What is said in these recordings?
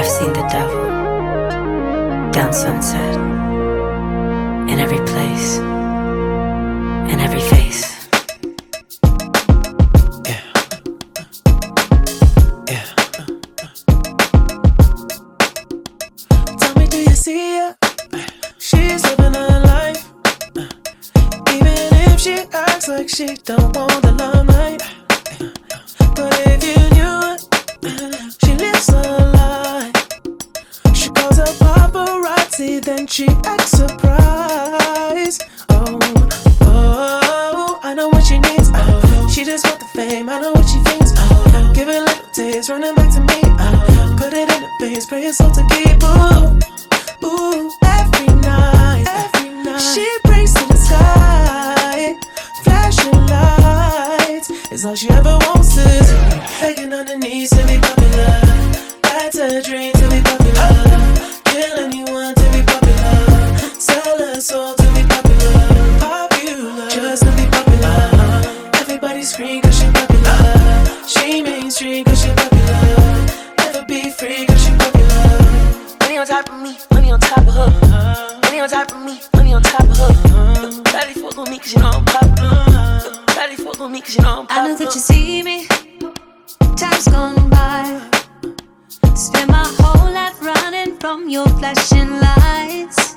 I've seen the devil down sunset in every place, in every face. Yeah. Yeah. Tell me, do you see her? She's living her life. Even if she acts like she don't want the limelight. Then she acts surprised. Oh, oh, I know what she needs. Oh, she just want the fame. I know what she thinks. Oh, give it little taste, running back to me. Oh, put it in the face, pray it's all to keep. Ooh, ooh, every night, every night. She prays to the sky, flashing lights. It's all she ever wants is begging on her knees to be popular. That's a dream on top of me, money on top of her. Money on top of me, money on top of her. Daddy fuck with me cause you know I'm popular. Daddy fuck with me cause you know I'm I know that you see me. Time's gone by. Spend my whole life running from your flashing lights.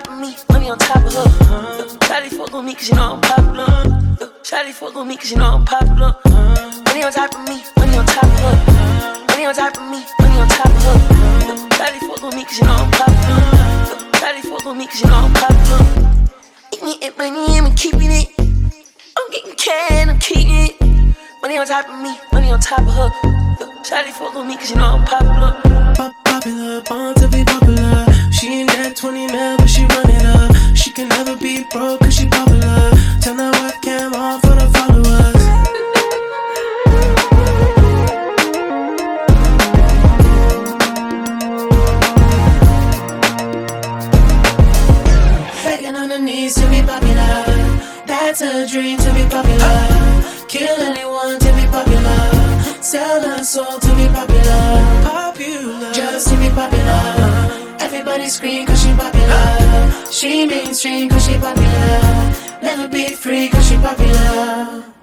top of me, money on top of her. Daddy fuck with me cause you know I'm popular. Shawty fuck with me cause you know I'm popular. Money on top of me, money on top of her. Money on top of me, money on top of her. Daddy fuck with me cause you know I'm popular. Daddy fuck with me cause you know I'm popular. Eat me and money, I'm keeping it. I'm getting can, I'm keeping it. Money on top of me, money on top of her. Shawty fuck with me cause you know I'm popular. Pop popular, born to be popular. She ain't that 20 mil, broke cause she popular. Turn that webcam on for the followers. Begging on her knees to be popular. That's a dream to be popular. Kill anyone to be popular. Sell her soul to be popular. Popular, just to be popular. Everybody scream cause she popular. She mainstream cause she popular. Never be free cause she popular.